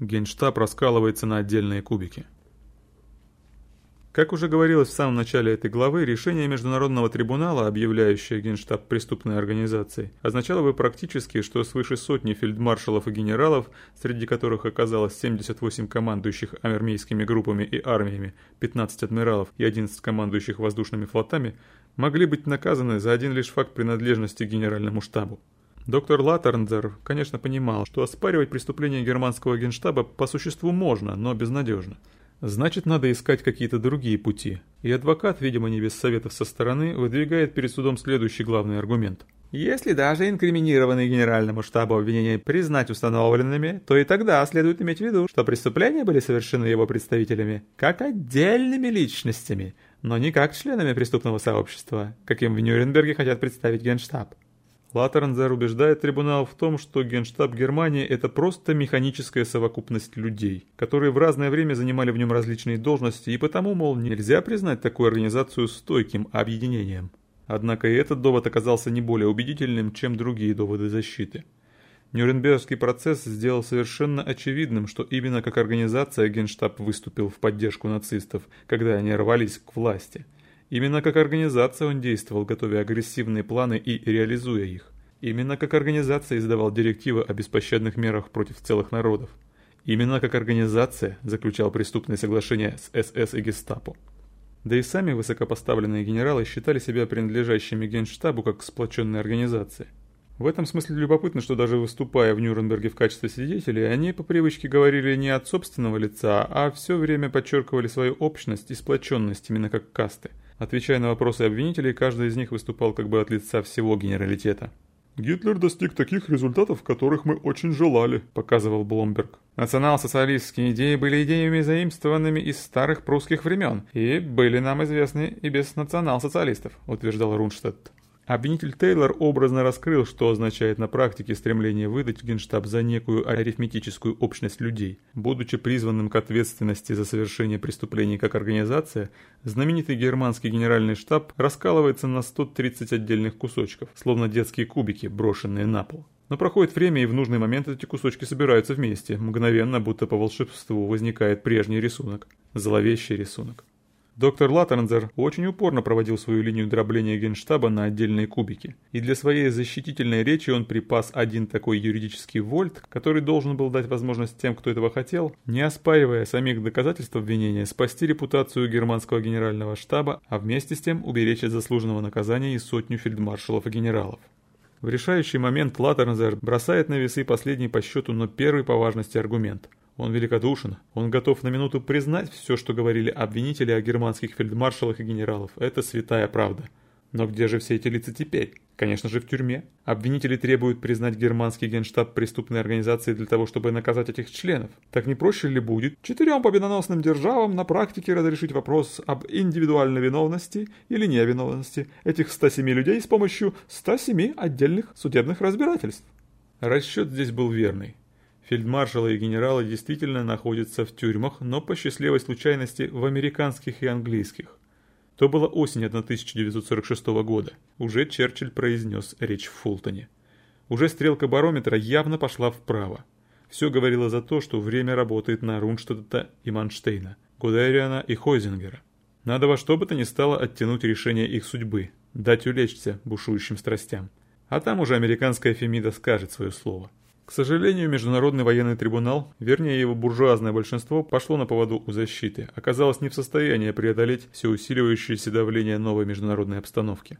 Генштаб раскалывается на отдельные кубики. Как уже говорилось в самом начале этой главы, решение Международного трибунала, объявляющее Генштаб преступной организацией, означало бы практически, что свыше сотни фельдмаршалов и генералов, среди которых оказалось 78 командующих армейскими группами и армиями, 15 адмиралов и 11 командующих воздушными флотами, могли быть наказаны за один лишь факт принадлежности к генеральному штабу. Доктор Латтернзер, конечно, понимал, что оспаривать преступления германского генштаба по существу можно, но безнадежно. Значит, надо искать какие-то другие пути. И адвокат, видимо, не без советов со стороны, выдвигает перед судом следующий главный аргумент. Если даже инкриминированные генеральному штабу обвинения признать установленными, то и тогда следует иметь в виду, что преступления были совершены его представителями как отдельными личностями, но не как членами преступного сообщества, каким в Нюрнберге хотят представить генштаб. Латернзер убеждает трибунал в том, что Генштаб Германии – это просто механическая совокупность людей, которые в разное время занимали в нем различные должности, и потому, мол, нельзя признать такую организацию стойким объединением. Однако и этот довод оказался не более убедительным, чем другие доводы защиты. Нюрнбергский процесс сделал совершенно очевидным, что именно как организация Генштаб выступил в поддержку нацистов, когда они рвались к власти – Именно как организация он действовал, готовя агрессивные планы и реализуя их. Именно как организация издавал директивы о беспощадных мерах против целых народов. Именно как организация заключал преступные соглашения с СС и Гестапо. Да и сами высокопоставленные генералы считали себя принадлежащими Генштабу как сплоченной организации. В этом смысле любопытно, что даже выступая в Нюрнберге в качестве свидетелей, они по привычке говорили не от собственного лица, а все время подчеркивали свою общность и сплоченность именно как касты – Отвечая на вопросы обвинителей, каждый из них выступал как бы от лица всего генералитета. «Гитлер достиг таких результатов, которых мы очень желали», – показывал Бломберг. Национал-социалистские идеи были идеями, заимствованными из старых прусских времен, и были нам известны и без национал-социалистов, утверждал Рунштадт. Обвинитель Тейлор образно раскрыл, что означает на практике стремление выдать Генштаб за некую арифметическую общность людей. Будучи призванным к ответственности за совершение преступлений как организация, знаменитый германский генеральный штаб раскалывается на 130 отдельных кусочков, словно детские кубики, брошенные на пол. Но проходит время, и в нужный момент эти кусочки собираются вместе. Мгновенно, будто по волшебству, возникает прежний рисунок. Зловещий рисунок. Доктор Латтернзер очень упорно проводил свою линию дробления генштаба на отдельные кубики, и для своей защитительной речи он припас один такой юридический вольт, который должен был дать возможность тем, кто этого хотел, не оспаривая самих доказательств обвинения, спасти репутацию германского генерального штаба, а вместе с тем уберечь от заслуженного наказания и сотню фельдмаршалов и генералов. В решающий момент Латтернзер бросает на весы последний по счету, но первый по важности аргумент – он великодушен. Он готов на минуту признать все, что говорили обвинители о германских фельдмаршалах и генералов. Это святая правда. Но где же все эти лица теперь? Конечно же, в тюрьме. Обвинители требуют признать германский генштаб преступной организацией для того, чтобы наказать этих членов. Так не проще ли будет четырем победоносным державам на практике разрешить вопрос об индивидуальной виновности или невиновности этих 107 людей с помощью 107 отдельных судебных разбирательств? Расчет здесь был верный. Фельдмаршалы и генералы действительно находятся в тюрьмах, но по счастливой случайности в американских и английских. То была осень 1946 года. Уже Черчилль произнес речь в Фултоне. Уже стрелка барометра явно пошла вправо. Все говорило за то, что время работает на Рунштадта и Манштейна, Гудериана и Хойзингера. Надо во что бы то ни стало оттянуть решение их судьбы, дать улечься бушующим страстям. А там уже американская Фемида скажет свое слово. К сожалению, Международный военный трибунал, вернее его буржуазное большинство, пошло на поводу у защиты, оказалось не в состоянии преодолеть все усиливающееся давление новой международной обстановки.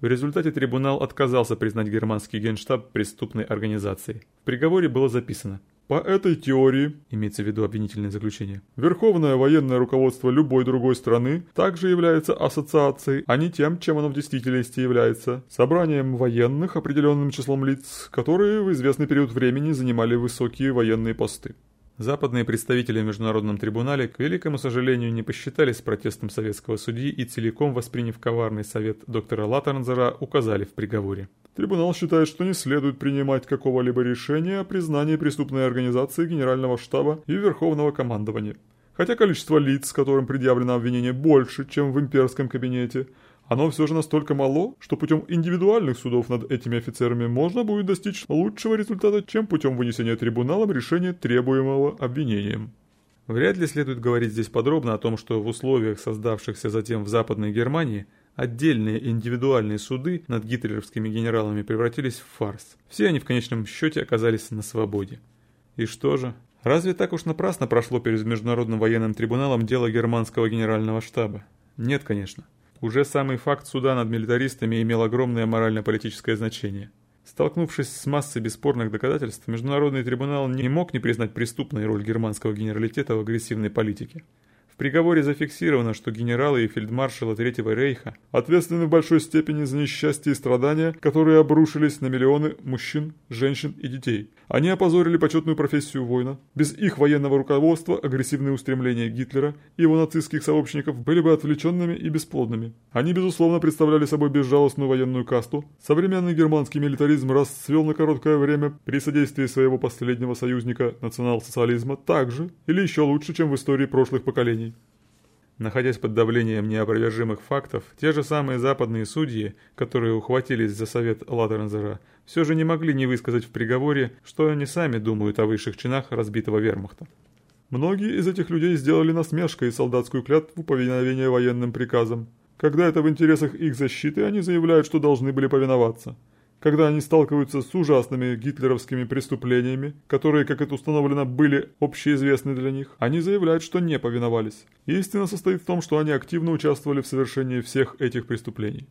В результате трибунал отказался признать германский генштаб преступной организацией. В приговоре было записано – по этой теории, имеется в виду обвинительное заключение, верховное военное руководство любой другой страны также является ассоциацией, а не тем, чем оно в действительности является, собранием военных определенным числом лиц, которые в известный период времени занимали высокие военные посты. Западные представители в Международном трибунале, к великому сожалению, не посчитались протестом советского судьи и целиком восприняв коварный совет доктора Латтернзера, указали в приговоре. Трибунал считает, что не следует принимать какого-либо решения о признании преступной организации Генерального штаба и Верховного командования. Хотя количество лиц, которым предъявлено обвинение, больше, чем в имперском кабинете, оно все же настолько мало, что путем индивидуальных судов над этими офицерами можно будет достичь лучшего результата, чем путем вынесения трибуналом решения, требуемого обвинением. Вряд ли следует говорить здесь подробно о том, что в условиях, создавшихся затем в Западной Германии, отдельные индивидуальные суды над гитлеровскими генералами превратились в фарс. Все они в конечном счете оказались на свободе. И что же? Разве так уж напрасно прошло перед Международным военным трибуналом дело германского генерального штаба? Нет, конечно. Уже самый факт суда над милитаристами имел огромное морально-политическое значение. Столкнувшись с массой бесспорных доказательств, Международный трибунал не мог не признать преступной роль германского генералитета в агрессивной политике. В приговоре зафиксировано, что генералы и фельдмаршалы Третьего Рейха ответственны в большой степени за несчастье и страдания, которые обрушились на миллионы мужчин, женщин и детей. Они опозорили почетную профессию воина. Без их военного руководства агрессивные устремления Гитлера и его нацистских сообщников были бы отвлеченными и бесплодными. Они, безусловно, представляли собой безжалостную военную касту. Современный германский милитаризм расцвел на короткое время при содействии своего последнего союзника национал-социализма так же или еще лучше, чем в истории прошлых поколений. Находясь под давлением неопровержимых фактов, те же самые западные судьи, которые ухватились за совет Латернзера, все же не могли не высказать в приговоре, что они сами думают о высших чинах разбитого вермахта. Многие из этих людей сделали насмешкой солдатскую клятву повиновения военным приказам. Когда это в интересах их защиты, они заявляют, что должны были повиноваться когда они сталкиваются с ужасными гитлеровскими преступлениями, которые, как это установлено, были общеизвестны для них, они заявляют, что не повиновались. Истина состоит в том, что они активно участвовали в совершении всех этих преступлений.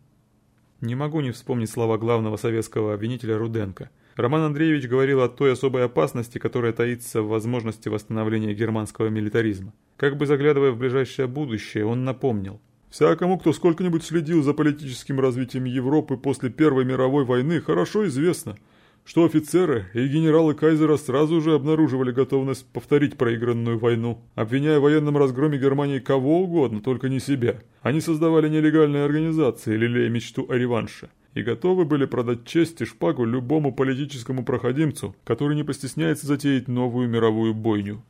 Не могу не вспомнить слова главного советского обвинителя Руденко. Роман Андреевич говорил о той особой опасности, которая таится в возможности восстановления германского милитаризма. Как бы заглядывая в ближайшее будущее, он напомнил – Всякому, кто сколько-нибудь следил за политическим развитием Европы после Первой мировой войны, хорошо известно, что офицеры и генералы Кайзера сразу же обнаруживали готовность повторить проигранную войну, обвиняя в военном разгроме Германии кого угодно, только не себя. Они создавали нелегальные организации, лелея мечту о реванше и готовы были продать честь и шпагу любому политическому проходимцу, который не постесняется затеять новую мировую бойню.